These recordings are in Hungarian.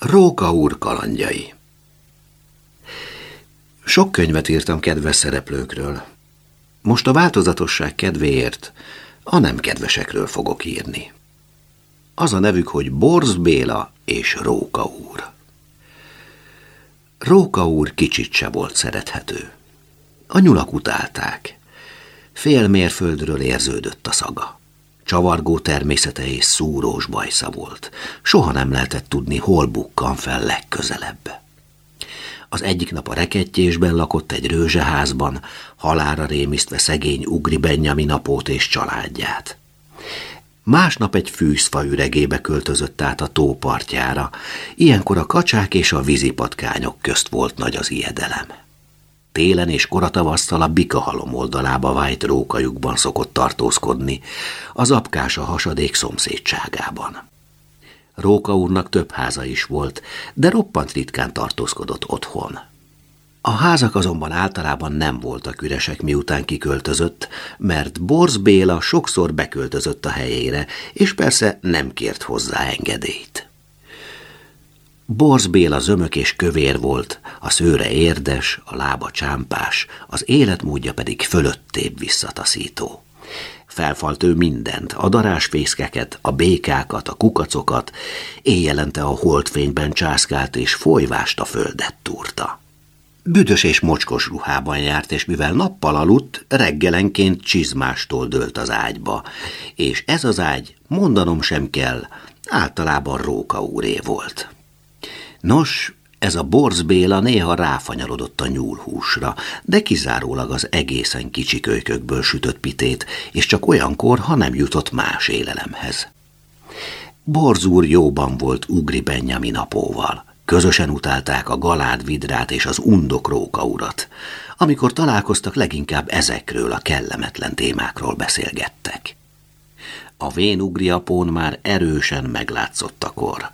Róka úr kalandjai Sok könyvet írtam kedves szereplőkről. Most a változatosság kedvéért a nem kedvesekről fogok írni. Az a nevük, hogy Borz Béla és Róka úr. Róka úr kicsit se volt szerethető. A nyulak utálták. Fél mérföldről érződött a szaga. Csavargó természete és szúrós bajsza volt. Soha nem lehetett tudni, hol bukkan fel legközelebb. Az egyik nap a rekettyésben lakott egy rőzseházban, halára rémisztve szegény Ugri Benjamin napót és családját. Másnap egy fűszfa üregébe költözött át a tópartjára, ilyenkor a kacsák és a vízipatkányok közt volt nagy az ijedelem. Télen és koratavasszal a bikahalom oldalába vájt rókajukban szokott tartózkodni, az apkás a hasadék szomszédságában. Róka úrnak több háza is volt, de roppant ritkán tartózkodott otthon. A házak azonban általában nem voltak üresek, miután kiköltözött, mert Borz Béla sokszor beköltözött a helyére, és persze nem kért hozzá engedélyt. Borz Béla zömök és kövér volt, a szőre érdes, a lába csámpás, az életmódja pedig fölöttébb visszataszító. Felfalt ő mindent, a darásfészkeket, a békákat, a kukacokat, éjjelente a holdfényben császkált és folyvást a földet túrta. Büdös és mocskos ruhában járt, és mivel nappal aludt, reggelenként csizmástól dőlt az ágyba, és ez az ágy, mondanom sem kell, általában Róka úré volt. Nos, ez a Borz Béla néha ráfanyalodott a nyúlhúsra, de kizárólag az egészen kicsi kölykökből sütött pitét, és csak olyankor, ha nem jutott más élelemhez. Borz úr jóban volt Ugri Benjamin apóval. Közösen utálták a galád vidrát és az undok róka urat. Amikor találkoztak, leginkább ezekről a kellemetlen témákról beszélgettek. A vén ugri apón már erősen meglátszott a kor.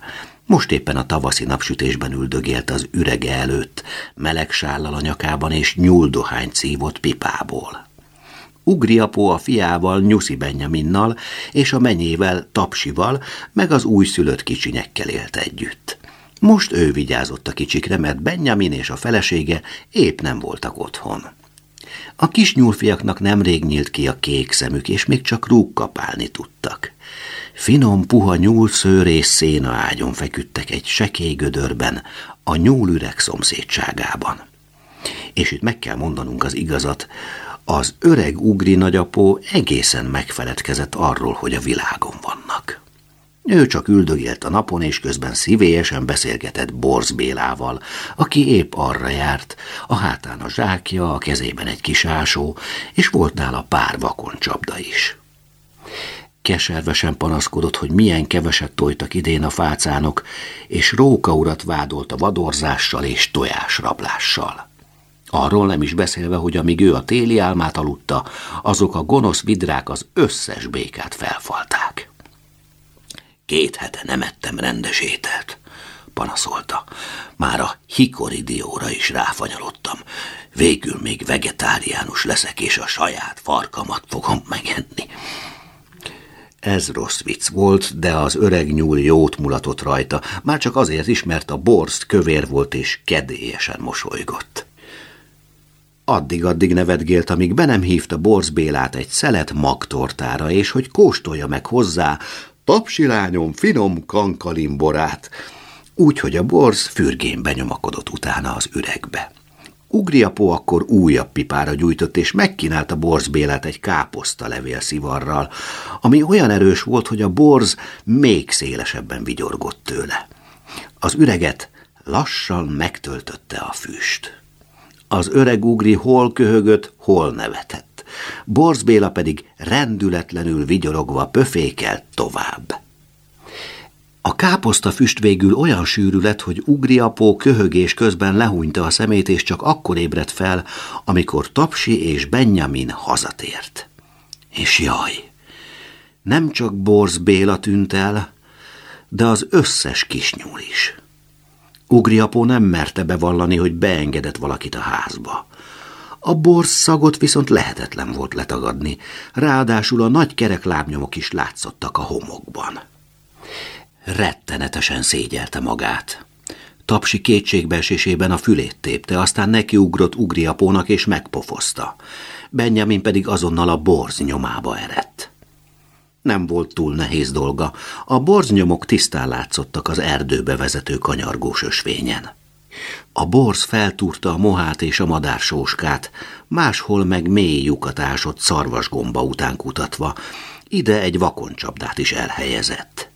Most éppen a tavaszi napsütésben üldögélt az ürege előtt, meleg sállal a nyakában és nyúldohány szívott pipából. Ugriapó a fiával, Nyuszi Benyaminnal és a menyével, Tapsival, meg az újszülött kicsinyekkel élt együtt. Most ő vigyázott a kicsikre, mert Benjamin és a felesége épp nem voltak otthon. A kis nyúlfiaknak nemrég nyílt ki a kék szemük, és még csak rúgkapálni tudtak. Finom, puha nyúlszőr és széna ágyon feküdtek egy sekély gödörben, a nyúlüreg szomszédságában. És itt meg kell mondanunk az igazat, az öreg ugri nagyapó egészen megfeledkezett arról, hogy a világon vannak. Ő csak üldögélt a napon, és közben szívélyesen beszélgetett Borz Bélával, aki épp arra járt, a hátán a zsákja, a kezében egy kis ásó, és volt nála pár vakoncsapda is. Keservesen panaszkodott, hogy milyen keveset tojtak idén a fácánok, és Róka urat vádolt a vadorzással és tojásrablással. Arról nem is beszélve, hogy amíg ő a téli álmát aludta, azok a gonosz vidrák az összes békát felfalták. Két hete nem ettem rendes ételt, panaszolta. Már a hikoridióra is ráfanyalottam. Végül még vegetáriánus leszek, és a saját farkamat fogom megenni. Ez rossz vicc volt, de az öreg nyúl jót mulatott rajta, már csak azért is, mert a borzt kövér volt és kedélyesen mosolygott. Addig-addig nevetgélt, amíg be nem hívta Borz Bélát egy szelet magtortára, és hogy kóstolja meg hozzá tapsilányom finom kankalimborát, úgy, hogy a borz fürgén benyomakodott utána az üregbe. Ugriapó akkor újabb pipára gyújtott, és megkínálta Borz Bélát egy káposzta levél szivarral, ami olyan erős volt, hogy a borz még szélesebben vigyorgott tőle. Az üreget lassan megtöltötte a füst. Az öreg ugri hol köhögött, hol nevetett. Borz Béla pedig rendületlenül vigyorogva pöfékelt tovább. A káposzta füst végül olyan sűrű lett, hogy Ugriapó köhögés közben lehúnyta a szemét, és csak akkor ébredt fel, amikor Tapsi és Benjamin hazatért. És jaj, nem csak Borz Béla tűnt el, de az összes kisnyúl is. Ugriapó nem merte bevallani, hogy beengedett valakit a házba. A borz szagot viszont lehetetlen volt letagadni, ráadásul a nagy kerek lábnyomok is látszottak a homokban rettenetesen szégyelte magát. Tapsi kétségbeesésében a fülét tépte, aztán nekiugrott ugriapónak és megpofozta. Benjamin pedig azonnal a borz nyomába erett. Nem volt túl nehéz dolga, a borznyomok tisztán látszottak az erdőbe vezető kanyargós ösvényen. A borz feltúrta a mohát és a madársóskát, máshol meg mély lyukat ásott szarvasgomba után kutatva, ide egy vakoncsapdát is elhelyezett.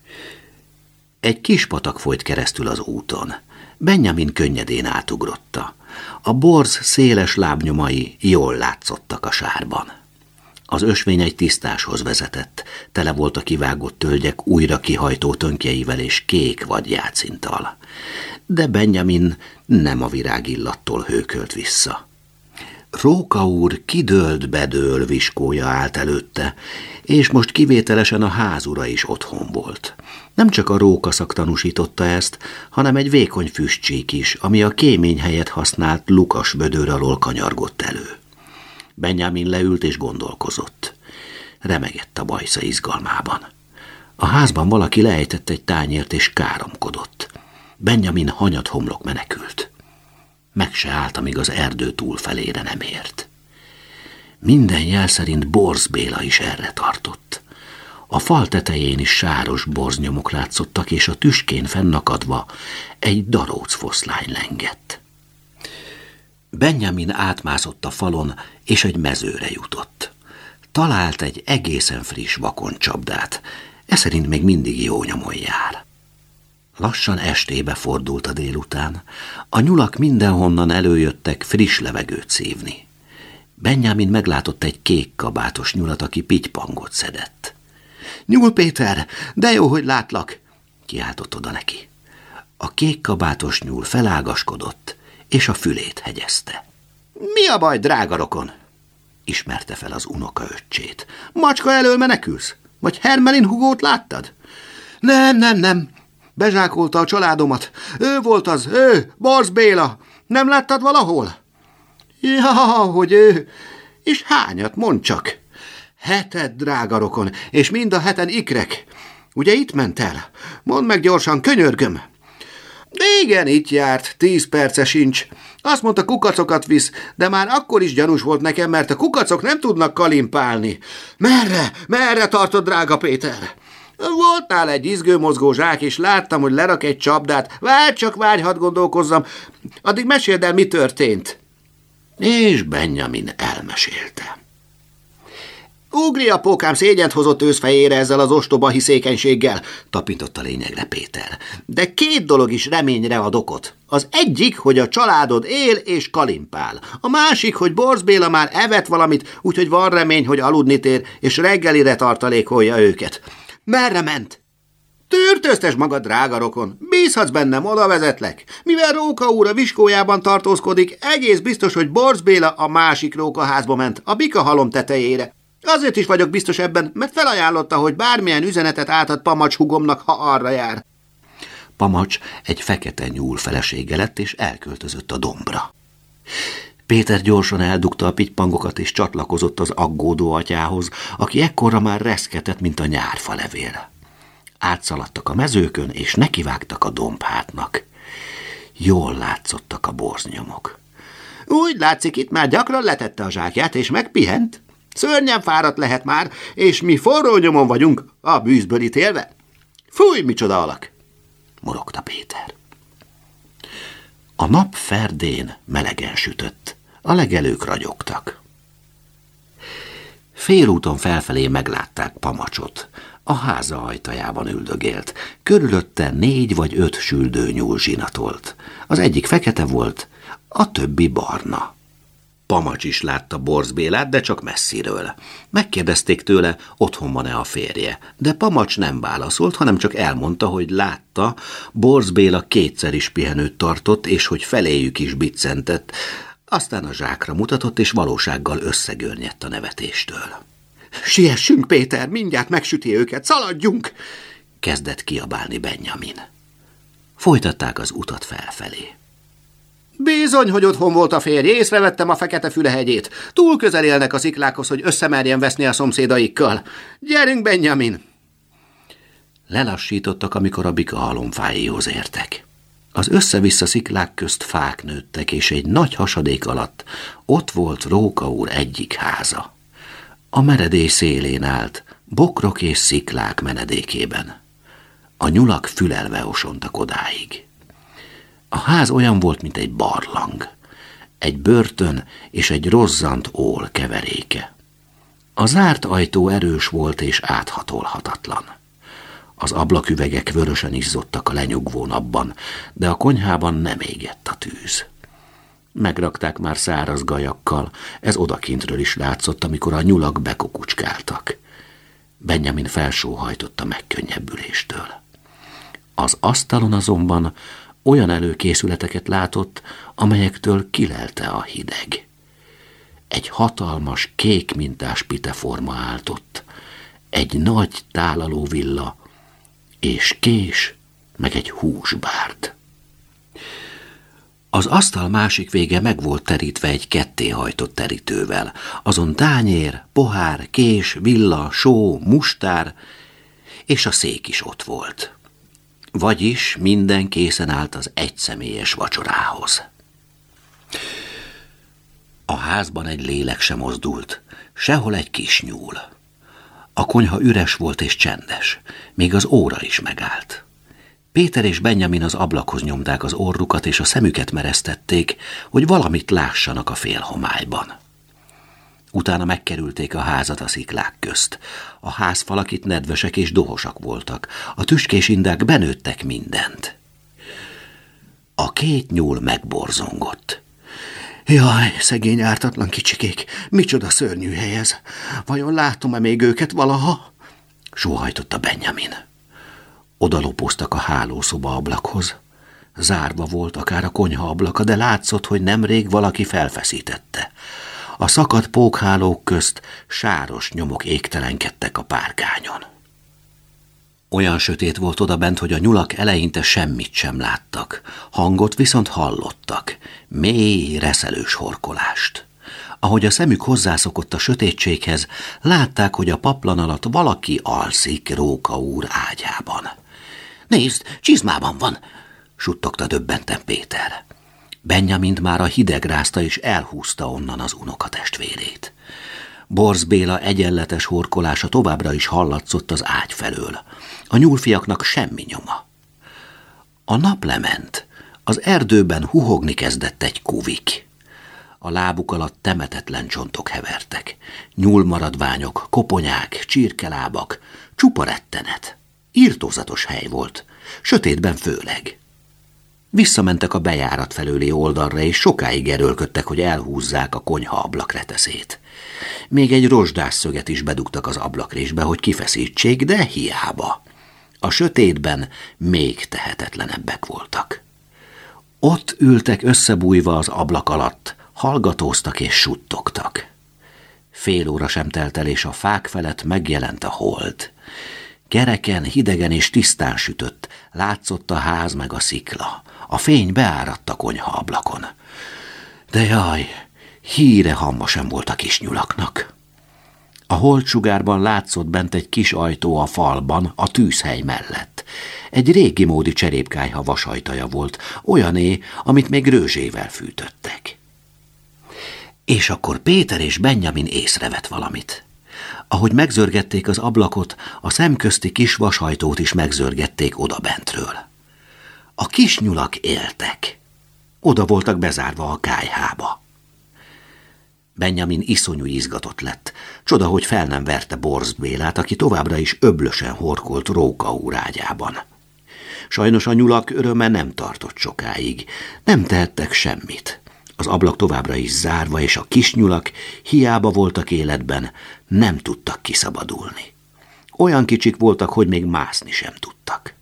Egy kis patak folyt keresztül az úton. Benjamin könnyedén átugrotta. A borz széles lábnyomai jól látszottak a sárban. Az ösvény egy tisztáshoz vezetett, tele volt a kivágott tölgyek újra kihajtó tönkjeivel és kék vadjácintal. De Benjamin nem a virágillattól hőkölt vissza. Róka úr kidőlt bedől viskója állt előtte, és most kivételesen a házura is otthon volt. Nem csak a rókaszak tanúsította ezt, hanem egy vékony füstcsík is, ami a kémény helyet használt lukas bödőr alól kanyargott elő. Benjamin leült és gondolkozott. Remegett a bajsza izgalmában. A házban valaki lejtett egy tányért és káromkodott. Benjamin hanyat homlok menekült. Meg se állt, amíg az erdő túlfelére nem ért. Minden jel szerint Borz Béla is erre tartott. A fal tetején is sáros borznyomok látszottak, és a tüskén fennakadva egy daróc foszlány lengett. Benjamin átmászott a falon, és egy mezőre jutott. Talált egy egészen friss vakoncsapdát, e szerint még mindig jó nyomon jár. Lassan estébe fordult a délután. A nyulak mindenhonnan előjöttek friss levegőt szívni. Benjamin meglátott egy kék kabátos nyulat, aki pitypangot szedett. Nyúl Péter, de jó, hogy látlak, kiáltott oda neki. A kék kabátos nyúl felágaskodott, és a fülét hegyezte. Mi a baj, drága rokon? ismerte fel az unoka öccsét. Macska elől menekülsz? Vagy Hermelin hugót láttad? Nem, nem, nem. Bezsákolta a családomat. Ő volt az, ő, Barz Béla. Nem láttad valahol? Ja, hogy ő. És hányat, mond csak. Heted, drága rokon, és mind a heten ikrek. Ugye itt ment el? Mondd meg gyorsan, könyörgöm. De igen, itt járt, tíz perce sincs. Azt mondta, kukacokat visz, de már akkor is gyanús volt nekem, mert a kukacok nem tudnak kalimpálni. Merre, merre tartod, drága Péter? Voltál egy izgőmozgó zsák, és láttam, hogy lerak egy csapdát. Várj csak, várj, hadd gondolkozzam. Addig meséld el, mi történt. És Benjamin elmesélte. Ugri a pókám szégyent hozott őszfejére ezzel az ostoba hiszékenységgel, tapintott a lényegre Péter. De két dolog is reményre ad okot. Az egyik, hogy a családod él és kalimpál. A másik, hogy Borz Béla már evett valamit, úgyhogy van remény, hogy aludni tér, és reggelire tartalékolja őket. Merre ment? Törtöztes magad, drága rokon, bízhatsz bennem, oda vezetlek. Mivel Róka úr a viskójában tartózkodik, egész biztos, hogy Borz Béla a másik rókaházba ment, a bika halom tetejére. Azért is vagyok biztos ebben, mert felajánlotta, hogy bármilyen üzenetet átad Pamacs hugomnak, ha arra jár. Pamacs egy fekete nyúl felesége lett, és elköltözött a dombra. Péter gyorsan eldugta a pitypangokat, és csatlakozott az aggódó atyához, aki ekkorra már reszketett, mint a nyárfa levél. Átszaladtak a mezőkön, és nekivágtak a dombhátnak. Jól látszottak a borznyomok. Úgy látszik, itt már gyakran letette a zsákját, és megpihent, Szörnyen fáradt lehet már, és mi forró nyomon vagyunk, a bűzből ítélve. Fúj, micsoda alak! morogta Péter. A nap ferdén melegen sütött, a legelők ragyogtak. Félúton felfelé meglátták Pamacsot. A háza ajtajában üldögélt. Körülötte négy vagy öt süldő nyúl zsinatolt. Az egyik fekete volt, a többi barna. Pamacs is látta Borz Bélát, de csak messziről. Megkérdezték tőle, otthon van-e a férje, de Pamacs nem válaszolt, hanem csak elmondta, hogy látta, Borz Béla kétszer is pihenőt tartott, és hogy feléjük is biccentett, aztán a zsákra mutatott, és valósággal összegörnyedt a nevetéstől. Siessünk, Péter, mindjárt megsüti őket, szaladjunk! kezdett kiabálni Benjamin. Folytatták az utat felfelé. Bizony, hogy otthon volt a férj, észrevettem a fekete fülehegyét. Túl közel élnek a sziklákhoz, hogy összemerjen veszni a szomszédaikkal. Gyerünk, Benjamin! Lelassítottak, amikor a bika halomfáihoz értek. Az össze-vissza sziklák közt fák nőttek, és egy nagy hasadék alatt ott volt Róka úr egyik háza. A meredély szélén állt, bokrok és sziklák menedékében. A nyulak fülelve osontak odáig. A ház olyan volt, mint egy barlang, egy börtön és egy rozzant ól keveréke. A zárt ajtó erős volt és áthatolhatatlan. Az ablaküvegek vörösen izzottak a lenyugvó napban, de a konyhában nem égett a tűz. Megrakták már száraz gajakkal, ez odakintről is látszott, amikor a nyulak bekokucskáltak. Benjamin felsóhajtott a megkönnyebbüléstől. Az asztalon azonban olyan előkészületeket látott, amelyektől kilelte a hideg. Egy hatalmas, kék mintás piteforma áltott, egy nagy tálaló villa, és kés, meg egy húsbárd. Az asztal másik vége meg volt terítve egy kettéhajtott terítővel. Azon tányér, pohár, kés, villa, só, mustár, és a szék is ott volt. Vagyis minden készen állt az egyszemélyes vacsorához. A házban egy lélek sem mozdult, sehol egy kis nyúl. A konyha üres volt és csendes, még az óra is megállt. Péter és Benjamin az ablakhoz nyomták az orrukat, és a szemüket meresztették, hogy valamit lássanak a félhomályban. Utána megkerülték a házat a sziklák közt. A házfalak itt nedvesek és dohosak voltak. A tüskés indák benőttek mindent. A két nyúl megborzongott. Jaj, szegény ártatlan kicsikék, micsoda szörnyű hely ez. Vajon látom-e még őket valaha? Sóhajtotta Benjamin. Odalopoztak a hálószoba ablakhoz. Zárva volt akár a konyha ablaka, de látszott, hogy nemrég valaki felfeszítette. A szakadt pókhálók közt sáros nyomok égtelenkedtek a párkányon. Olyan sötét volt oda bent, hogy a nyulak eleinte semmit sem láttak, hangot viszont hallottak, mély, reszelős horkolást. Ahogy a szemük hozzászokott a sötétséghez, látták, hogy a paplan alatt valaki alszik Róka úr ágyában. Nézd, csizmában van, suttogta döbbenten Péter. Benjamin már a hideg rázta és elhúzta onnan az unokatestvérét. Borz Béla egyenletes horkolása továbbra is hallatszott az ágy felől. A nyúlfiaknak semmi nyoma. A nap lement. Az erdőben huhogni kezdett egy kuvik. A lábuk alatt temetetlen csontok hevertek. Nyúlmaradványok, koponyák, csirkelábak, csupa rettenet. Írtózatos hely volt, sötétben főleg. Visszamentek a bejárat felőli oldalra, és sokáig erőlködtek, hogy elhúzzák a konyha ablakreteszét. Még egy rozsdás szöget is bedugtak az ablakrésbe, hogy kifeszítsék, de hiába. A sötétben még tehetetlenebbek voltak. Ott ültek összebújva az ablak alatt, hallgatóztak és suttogtak. Fél óra sem telt el, és a fák felett megjelent a hold. Kereken, hidegen és tisztán sütött, látszott a ház meg a szikla. A fény beáradt a konyha ablakon. De jaj, híre hamma sem volt a kis nyulaknak. A holtsugárban látszott bent egy kis ajtó a falban, a tűzhely mellett. Egy régi módi cserépkájha vasajtaja volt, olyané, amit még rőzsével fűtöttek. És akkor Péter és Benjamin észrevett valamit. Ahogy megzörgették az ablakot, a szemközti kis vasajtót is megzörgették oda bentről. A kis nyulak éltek. Oda voltak bezárva a kájhába. Benjamin iszonyú izgatott lett. Csoda, hogy fel nem verte Borzt Bélát, aki továbbra is öblösen horkolt Róka úrágyában. Sajnos a nyulak öröme nem tartott sokáig. Nem tehettek semmit. Az ablak továbbra is zárva, és a kis nyulak hiába voltak életben, nem tudtak kiszabadulni. Olyan kicsik voltak, hogy még mászni sem tudtak.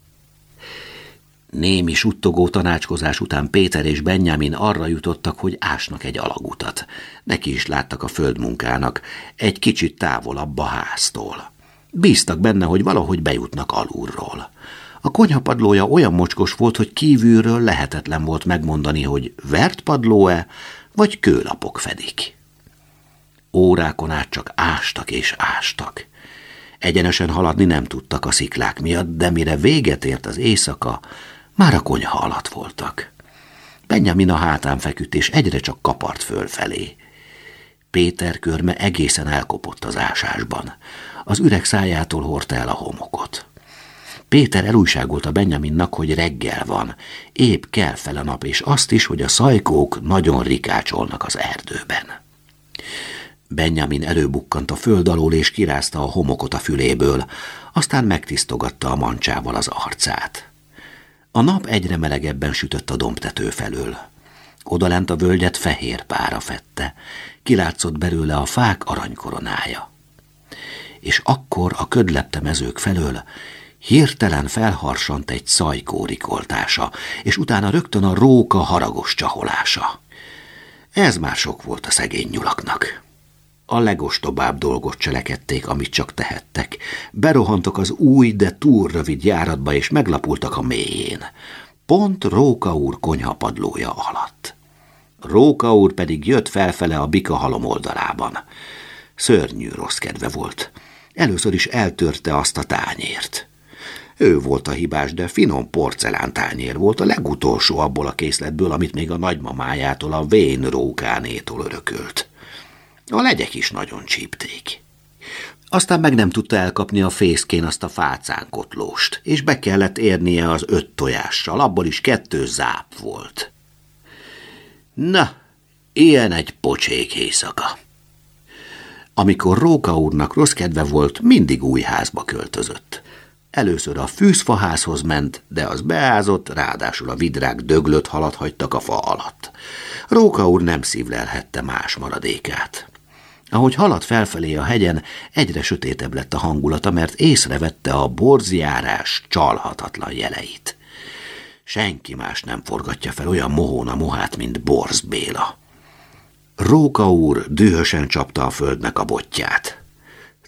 Némi suttogó tanácskozás után Péter és Benjamin arra jutottak, hogy ásnak egy alagutat. Neki is láttak a földmunkának, egy kicsit távolabb a háztól. Bíztak benne, hogy valahogy bejutnak alulról. A konyhapadlója olyan mocskos volt, hogy kívülről lehetetlen volt megmondani, hogy vert padló-e, vagy kőlapok fedik. Órákon át csak ástak és ástak. Egyenesen haladni nem tudtak a sziklák miatt, de mire véget ért az éjszaka, Már a konyha alatt voltak. Benjamin a hátán feküdt, és egyre csak kapart fölfelé. Péter körme egészen elkopott az ásásban. Az üreg szájától hordta el a homokot. Péter elújságolta Benjaminnak, hogy reggel van, épp kell fel a nap, és azt is, hogy a szajkók nagyon rikácsolnak az erdőben. Benjamin előbukkant a föld alól, és kirázta a homokot a füléből, aztán megtisztogatta a mancsával az arcát. A nap egyre melegebben sütött a dombtető felől. Odalent a völgyet fehér pára fette, kilátszott belőle a fák aranykoronája. És akkor a ködlepte mezők felől hirtelen felharsant egy szajkó rikoltása, és utána rögtön a róka haragos csaholása. Ez már sok volt a szegény nyulaknak. A legostobább dolgot cselekedték, amit csak tehettek. Berohantak az új, de túl rövid járatba, és meglapultak a mélyén. Pont Róka úr konyhapadlója alatt. Róka úr pedig jött felfele a bika halom oldalában. Szörnyű rossz kedve volt. Először is eltörte azt a tányért. Ő volt a hibás, de finom porcelán tányér volt a legutolsó abból a készletből, amit még a nagymamájától, a vén rókánétól örökölt. A legyek is nagyon csípték. Aztán meg nem tudta elkapni a fészkén azt a fácánkotlóst, és be kellett érnie az öt tojással, abból is kettő záp volt. Na, ilyen egy pocsék éjszaka. Amikor Róka úrnak rossz kedve volt, mindig új házba költözött. Először a fűzfaházhoz ment, de az beázott, ráadásul a vidrák döglött halat hagytak a fa alatt. Róka úr nem szívlelhette más maradékát. Ahogy haladt felfelé a hegyen, egyre sötétebb lett a hangulata, mert észrevette a borzjárás csalhatatlan jeleit. Senki más nem forgatja fel olyan mohón a mohát, mint Borz Béla. Róka úr dühösen csapta a földnek a botját.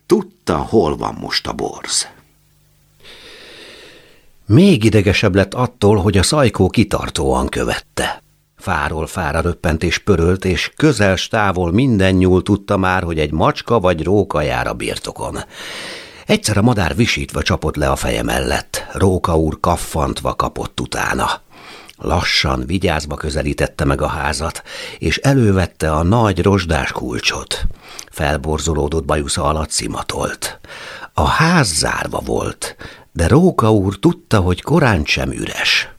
Tudta, hol van most a borz. Még idegesebb lett attól, hogy a szajkó kitartóan követte. Fáról fára röppent és pörölt, és közel távol minden nyúl tudta már, hogy egy macska vagy róka jár a birtokon. Egyszer a madár visítva csapott le a feje mellett, Róka úr kaffantva kapott utána. Lassan, vigyázva közelítette meg a házat, és elővette a nagy rozsdás kulcsot. Felborzolódott bajusza alatt szimatolt. A ház zárva volt, de Róka úr tudta, hogy korán sem üres.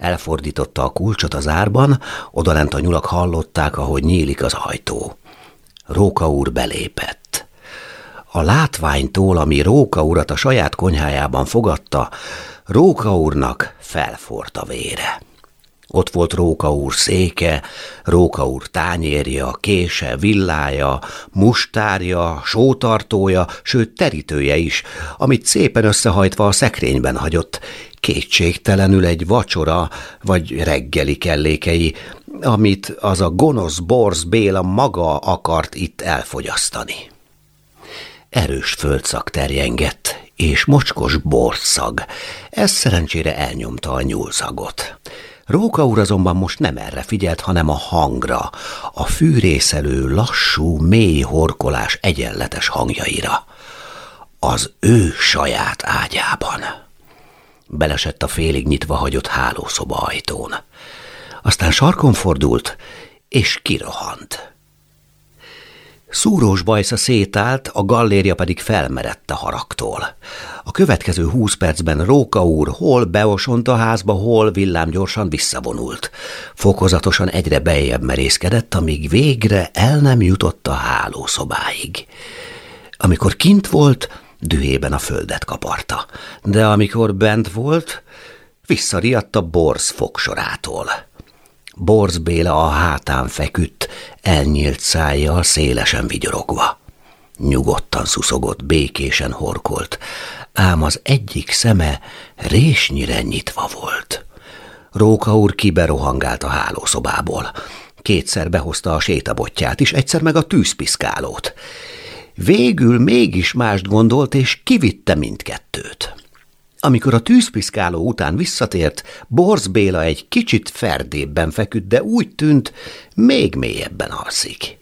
Elfordította a kulcsot az árban, odalent a nyulak hallották, ahogy nyílik az ajtó. Róka úr belépett. A látványtól, ami Róka urat a saját konyhájában fogadta, Róka úrnak felfort a vére. Ott volt Róka úr széke, Róka úr tányérja, kése, villája, mustárja, sótartója, sőt terítője is, amit szépen összehajtva a szekrényben hagyott, kétségtelenül egy vacsora vagy reggeli kellékei, amit az a gonosz borz Béla maga akart itt elfogyasztani. Erős földszak terjengett, és mocskos borszag. Ez szerencsére elnyomta a nyúlszagot. Róka úr azonban most nem erre figyelt, hanem a hangra, a fűrészelő, lassú, mély horkolás egyenletes hangjaira. Az ő saját ágyában. Belesett a félig nyitva hagyott hálószoba ajtón. Aztán sarkon fordult, és kirohant. Szúrós bajsza szétállt, a galléria pedig felmerett a haragtól. A következő húsz percben Róka úr hol beosont a házba, hol villámgyorsan visszavonult. Fokozatosan egyre bejjebb merészkedett, amíg végre el nem jutott a hálószobáig. Amikor kint volt, dühében a földet kaparta, de amikor bent volt, visszariadt a borz fogsorától. Borz Béla a hátán feküdt, elnyílt szájjal szélesen vigyorogva. Nyugodtan szuszogott, békésen horkolt, ám az egyik szeme résnyire nyitva volt. Róka úr kiberohangált a hálószobából. Kétszer behozta a sétabotját is, egyszer meg a tűzpiszkálót. Végül mégis mást gondolt, és kivitte mindkettőt. Amikor a tűzpiszkáló után visszatért, Borz Béla egy kicsit ferdébben feküdt, de úgy tűnt, még mélyebben alszik.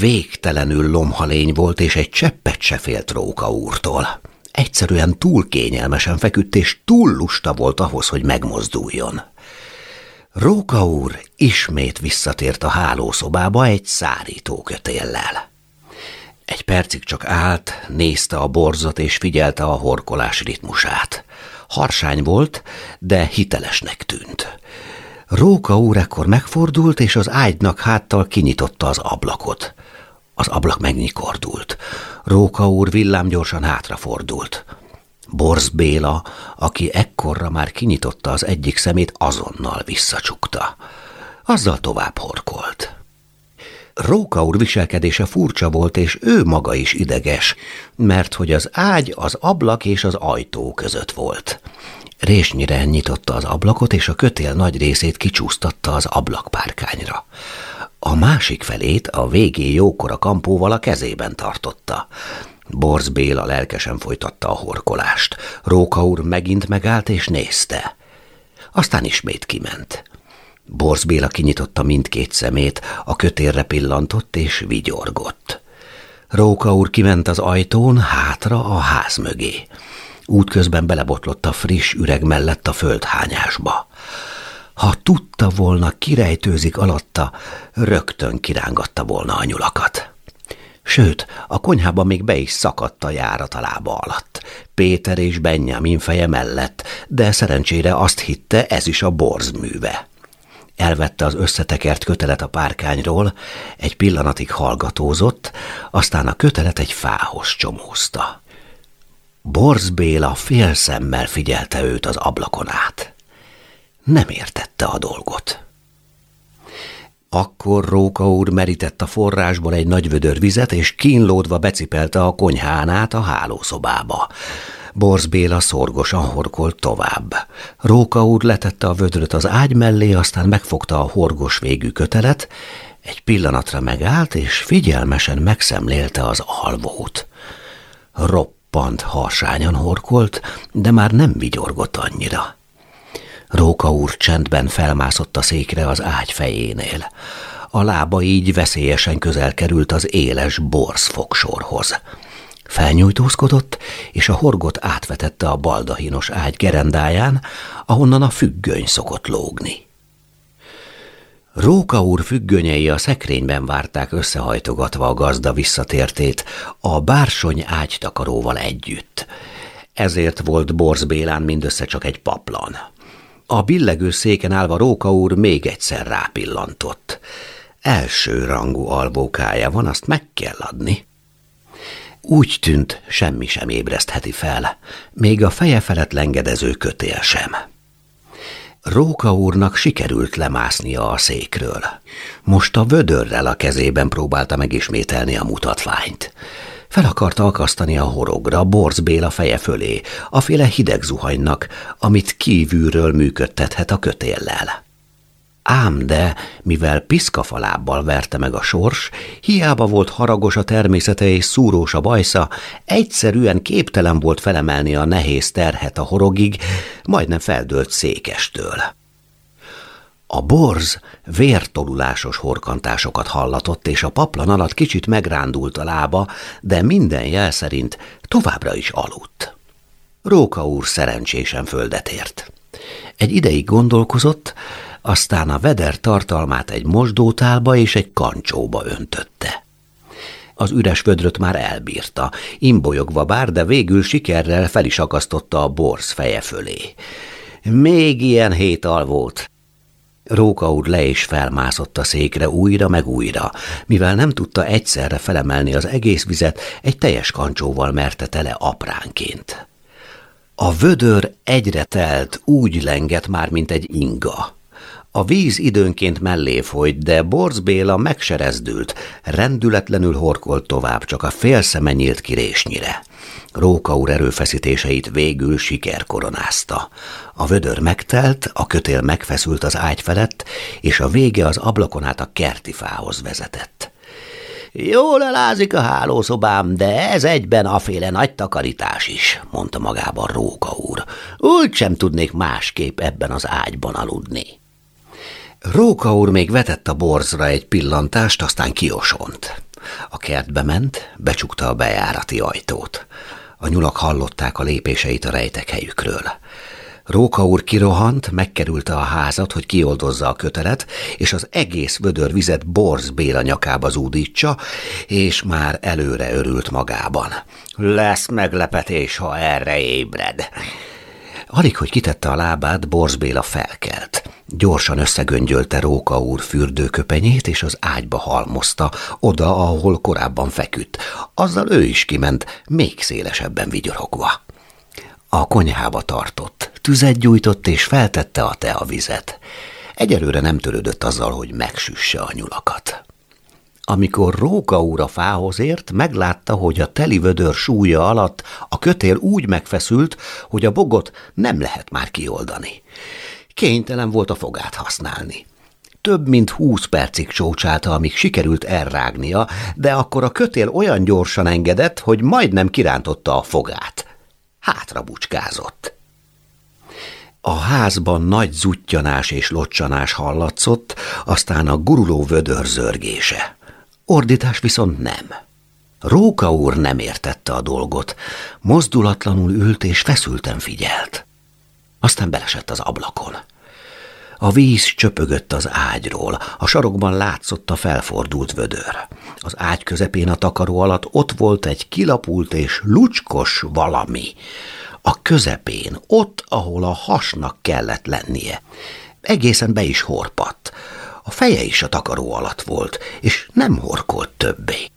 Végtelenül lomhalény volt, és egy cseppet se félt Róka úrtól. egyszerűen túl kényelmesen feküdt, és túl lusta volt ahhoz, hogy megmozduljon. Róka úr ismét visszatért a hálószobába egy szárítókötéllel. Egy percig csak állt, nézte a borzot és figyelte a horkolás ritmusát. Harsány volt, de hitelesnek tűnt. Róka úr ekkor megfordult, és az ágynak háttal kinyitotta az ablakot. Az ablak megnyikordult. Róka úr villámgyorsan hátrafordult. Borz Béla, aki ekkorra már kinyitotta az egyik szemét, azonnal visszacsukta. Azzal tovább horkolt. Róka úr viselkedése furcsa volt, és ő maga is ideges, mert hogy az ágy az ablak és az ajtó között volt. Résnyire nyitotta az ablakot, és a kötél nagy részét kicsúsztatta az ablakpárkányra. A másik felét a végé jókora kampóval a kezében tartotta. Borz Béla lelkesen folytatta a horkolást. Róka úr megint megállt és nézte. Aztán ismét kiment. Borz Béla kinyitotta mindkét szemét, a kötélre pillantott és vigyorgott. Róka úr kiment az ajtón, hátra a ház mögé. Útközben belebotlott a friss üreg mellett a földhányásba. Ha tudta volna, kirejtőzik alatta, rögtön kirángatta volna a nyulakat. Sőt, a konyhába még be is szakadt a járat a lába alatt. Péter és Benjamin feje mellett, de szerencsére azt hitte, ez is a borz műve. Elvette az összetekert kötelet a párkányról, egy pillanatig hallgatózott, aztán a kötelet egy fához csomózta. Borz Béla félszemmel figyelte őt az ablakon át. Nem értette a dolgot. Akkor Róka úr merített a forrásból egy nagy vödör vizet, és kínlódva becipelte a konyhán át a hálószobába. Borz Béla szorgosan horkolt tovább. Róka úr letette a vödröt az ágy mellé, aztán megfogta a horgos végű kötelet, egy pillanatra megállt, és figyelmesen megszemlélte az alvót. Roppant harsányan horkolt, de már nem vigyorgott annyira. Róka úr csendben felmászott a székre az ágy fejénél. A lába így veszélyesen közel került az éles borz fogsorhoz. Felnyújtózkodott, és a horgot átvetette a baldahinos ágy gerendáján, ahonnan a függöny szokott lógni. Róka úr függönyei a szekrényben várták összehajtogatva a gazda visszatértét, a bársony ágytakaróval együtt. Ezért volt Borz Bélán mindössze csak egy paplan. A billegő széken állva Róka úr még egyszer rápillantott. Első rangú alvókája van, azt meg kell adni. Úgy tűnt, semmi sem ébresztheti fel, még a feje felett lengedező kötél sem. Róka úrnak sikerült lemásznia a székről. Most a vödörrel a kezében próbálta megismételni a mutatványt. Fel akarta akasztani a horogra, Borz Béla feje fölé, a féle hideg zuhanynak, amit kívülről működtethet a kötéllel. Ám de, mivel piszkafalábbal verte meg a sors, hiába volt haragos a természete és szúrós a bajsza, egyszerűen képtelen volt felemelni a nehéz terhet a horogig, majdnem feldőlt székestől. A borz vértolulásos horkantásokat hallatott, és a paplan alatt kicsit megrándult a lába, de minden jel szerint továbbra is aludt. Róka úr szerencsésen földet ért. Egy ideig gondolkozott, aztán a veder tartalmát egy mosdótálba és egy kancsóba öntötte. Az üres vödröt már elbírta, imbolyogva bár, de végül sikerrel fel is akasztotta a borz feje fölé. Még ilyen hét volt. Róka úr le is felmászott a székre újra meg újra, mivel nem tudta egyszerre felemelni az egész vizet, egy teljes kancsóval merte tele apránként. A vödör egyre telt, úgy lengett már, mint egy inga. A víz időnként mellé folyt, de Borz Béla megserezdült, rendületlenül horkolt tovább, csak a félszeme nyílt kirésnyire. Róka úr erőfeszítéseit végül siker koronázta. A vödör megtelt, a kötél megfeszült az ágy felett, és a vége az ablakon át a kerti fához vezetett. Jól elázik a hálószobám, de ez egyben aféle nagy takarítás is, mondta magában Róka úr. Úgy sem tudnék másképp ebben az ágyban aludni. Róka úr még vetett a borzra egy pillantást, aztán kiosont. A kertbe ment, becsukta a bejárati ajtót. A nyulak hallották a lépéseit a rejtek helyükről. Róka úr kirohant, megkerülte a házat, hogy kioldozza a kötelet, és az egész vödör vizet Borz Béla nyakába zúdítsa, és már előre örült magában. Lesz meglepetés, ha erre ébred. Alig, hogy kitette a lábát, Borz Béla felkelt. Gyorsan összegöngyölte Róka úr fürdőköpenyét, és az ágyba halmozta, oda, ahol korábban feküdt. Azzal ő is kiment, még szélesebben vigyorogva. A konyhába tartott, tüzet gyújtott, és feltette a teavizet. Egyelőre nem törődött azzal, hogy megsüsse a nyulakat. Amikor Róka úr a fához ért, meglátta, hogy a teli vödör súlya alatt a kötél úgy megfeszült, hogy a bogot nem lehet már kioldani. Kénytelen volt a fogát használni. Több mint húsz percig csócsálta, amíg sikerült elrágnia, de akkor a kötél olyan gyorsan engedett, hogy majdnem kirántotta a fogát. Hátra bucskázott. A házban nagy zuttyanás és locsanás hallatszott, aztán a guruló vödör zörgése. Ordítás viszont nem. Róka úr nem értette a dolgot, mozdulatlanul ült és feszülten figyelt. Aztán belesett az ablakon. A víz csöpögött az ágyról, a sarokban látszott a felfordult vödör. Az ágy közepén a takaró alatt ott volt egy kilapult és lucskos valami. A közepén, ott, ahol a hasnak kellett lennie. Egészen be is horpadt. A feje is a takaró alatt volt, és nem horkolt többé.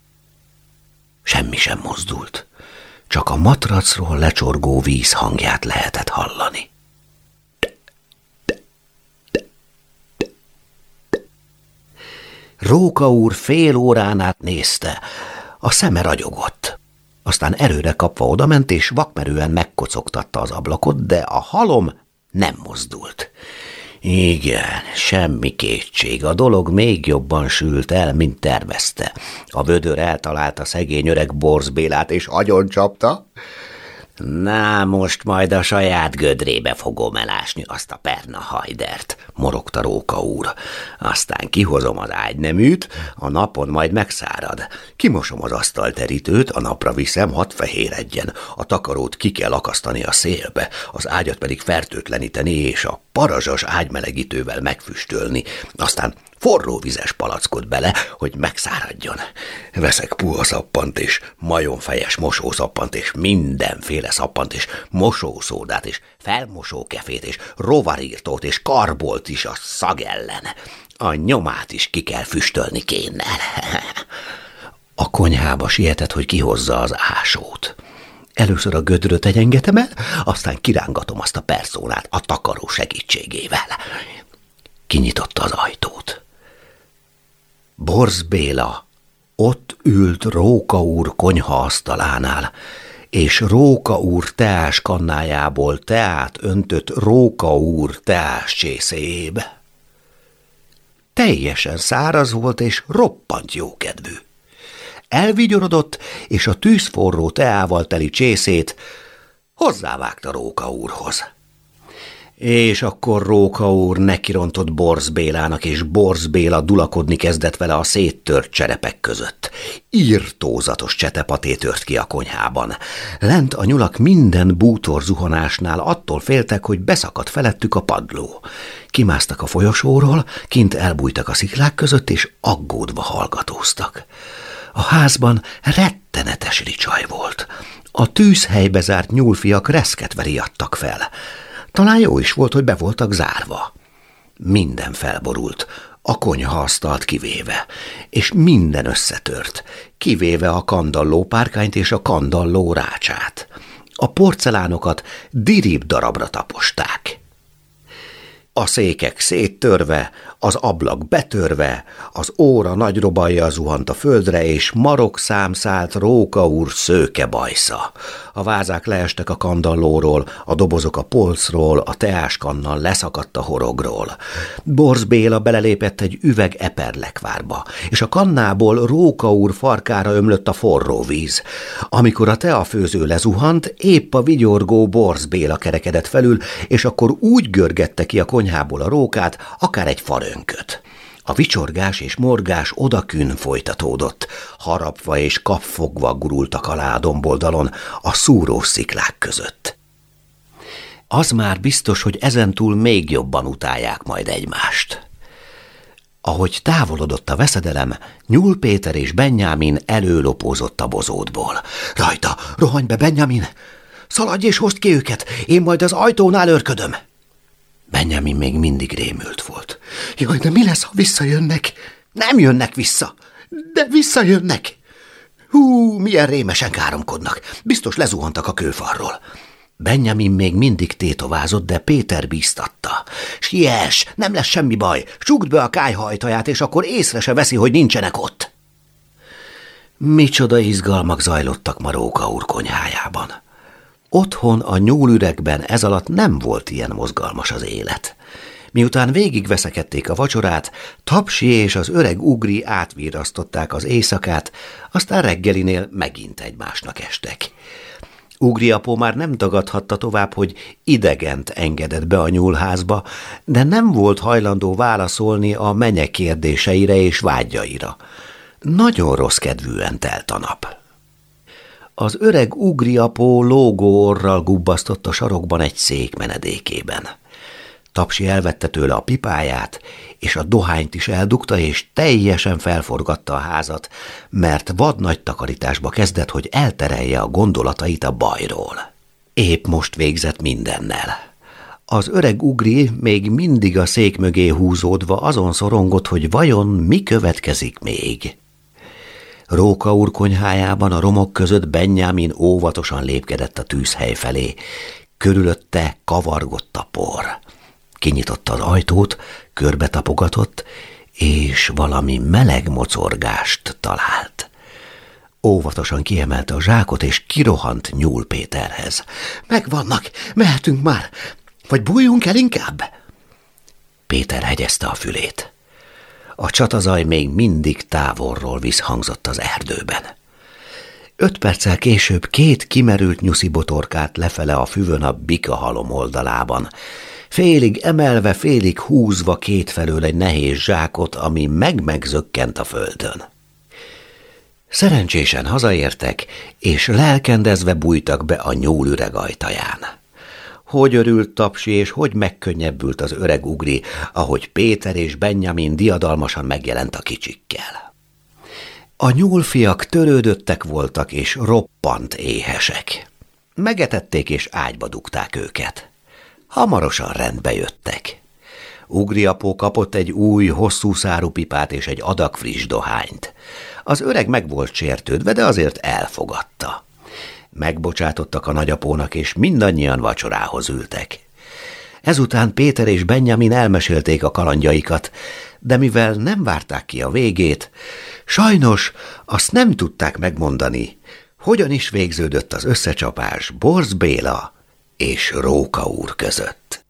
Semmi sem mozdult, csak a matracról lecsorgó víz hangját lehetett hallani. Róka úr fél órán át nézte, a szeme ragyogott. Aztán erőre kapva odament, és vakmerően megkocogtatta az ablakot, de a halom nem mozdult. Igen, semmi kétség, a dolog még jobban sült el, mint tervezte. A vödör eltalálta szegény öreg borzbélát, és agyon csapta. Na, most majd a saját gödrébe fogom elásni azt a perna hajdert, morogta Róka úr. Aztán kihozom az ágyneműt, a napon majd megszárad. Kimosom az asztalterítőt, a napra viszem, hat fehéredjen. A takarót ki kell akasztani a szélbe, az ágyat pedig fertőtleníteni, és a parazsas ágymelegítővel megfüstölni. Aztán forró vizes palackot bele, hogy megszáradjon. Veszek puha szappant és majomfejes mosószappant és mindenféle szappant és mosószódát és felmosókefét és rovarírtót és karbolt is a szag ellen. A nyomát is ki kell füstölni kénnel. A konyhába sietett, hogy kihozza az ásót. Először a gödröt egyengetem el, aztán kirángatom azt a perszónát a takaró segítségével. Kinyitotta az ajtót. Borz Béla ott ült Róka úr konyhaasztalánál, és Róka úr teás kannájából teát öntött Róka úr teás csészébe. Teljesen száraz volt, és roppant jókedvű. Elvigyorodott, és a tűzforró teával teli csészét hozzávágta Róka úrhoz. És akkor Róka úr nekirontott Borz Bélának, és Borz Béla dulakodni kezdett vele a széttört cserepek között. Írtózatos csetepaté tört ki a konyhában. Lent a nyulak minden bútor zuhanásnál attól féltek, hogy beszakadt felettük a padló. Kimásztak a folyosóról, kint elbújtak a sziklák között, és aggódva hallgatóztak. A házban rettenetes ricsaj volt. A tűzhelybe zárt nyúlfiak reszketve riadtak fel. Talán jó is volt, hogy be voltak zárva. Minden felborult, a konyhaasztalt kivéve, és minden összetört, kivéve a kandalló párkányt és a kandalló rácsát. A porcelánokat dirib darabra taposták. A székek széttörve, az ablak betörve, az óra nagy robajja zuhant a földre, és marok számszált Róka úr szőke bajsza. A vázák leestek a kandallóról, a dobozok a polcról, a teáskannal leszakadt a horogról. Borz Béla belelépett egy üveg eperlekvárba, és a kannából Róka úr farkára ömlött a forró víz. Amikor a teafőző lezuhant, épp a vigyorgó Borz Béla kerekedett felül, és akkor úgy görgette ki a konyhából a rókát, akár egy farönköt. A vicsorgás és morgás odakün folytatódott, harapva és kapfogva gurultak alá a domboldalon a szúrós sziklák között. Az már biztos, hogy ezentúl még jobban utálják majd egymást. Ahogy távolodott a veszedelem, Nyúl Péter és Benjamin előlopózott a bozótból. Rajta, rohanj be, Benjamin! Szaladj és hozd ki őket, én majd az ajtónál örködöm! Benjamin még mindig rémült volt. Jaj, de mi lesz, ha visszajönnek? Nem jönnek vissza, de visszajönnek! Hú, milyen rémesen káromkodnak. Biztos lezuhantak a kőfarról. Benjamin még mindig tétovázott, de Péter bíztatta. Siess, nem lesz semmi baj, csukd be a kájhajtaját, és akkor észre se veszi, hogy nincsenek ott. Micsoda izgalmak zajlottak Maróka úr konyhájában. Otthon a nyúlüregben ez alatt nem volt ilyen mozgalmas az élet. Miután végigveszekedték a vacsorát, Tapsi és az öreg ugri átvírasztották az éjszakát, aztán reggelinél megint egymásnak estek. Ugri apó már nem tagadhatta tovább, hogy idegent engedett be a nyúlházba, de nem volt hajlandó válaszolni a menye kérdéseire és vágyaira. Nagyon rossz kedvűen telt a nap. Az öreg ugri apó lógó orral gubbasztott a sarokban egy szék menedékében. Tapsi elvette tőle a pipáját, és a dohányt is eldugta, és teljesen felforgatta a házat, mert vadnagy takarításba kezdett, hogy elterelje a gondolatait a bajról. Épp most végzett mindennel. Az öreg ugri még mindig a szék mögé húzódva azon szorongott, hogy vajon mi következik még. Róka úr konyhájában a romok között Benjamin óvatosan lépkedett a tűzhely felé. Körülötte kavargott a por. Kinyitotta az ajtót, körbe tapogatott, és valami meleg mocorgást talált. Óvatosan kiemelte a zsákot, és kirohant Nyúl Péterhez. Megvannak, mehetünk már, vagy bújjunk el inkább? Péter hegyezte a fülét. A csatazaj még mindig távolról visszhangzott az erdőben. Öt perccel később két kimerült nyuszi botorkát lefele a füvön a bika halom oldalában, félig emelve, félig húzva kétfelől egy nehéz zsákot, ami meg-megzökkent a földön. Szerencsésen hazaértek, és lelkendezve bújtak be a nyúlüreg ajtaján. Hogy örült Tapsi, és hogy megkönnyebbült az öreg ugri, ahogy Péter és Benjamin diadalmasan megjelent a kicsikkel. A nyúlfiak törődöttek voltak, és roppant éhesek. Megetették és ágyba dugták őket. Hamarosan rendbe jöttek. Ugriapó kapott egy új, hosszú szárú pipát és egy adag friss dohányt. Az öreg meg volt sértődve, de azért elfogadta. Megbocsátottak a nagyapónak, és mindannyian vacsorához ültek. Ezután Péter és Benjamin elmesélték a kalandjaikat, de mivel nem várták ki a végét, sajnos azt nem tudták megmondani, hogyan is végződött az összecsapás Borz Béla és Róka úr között.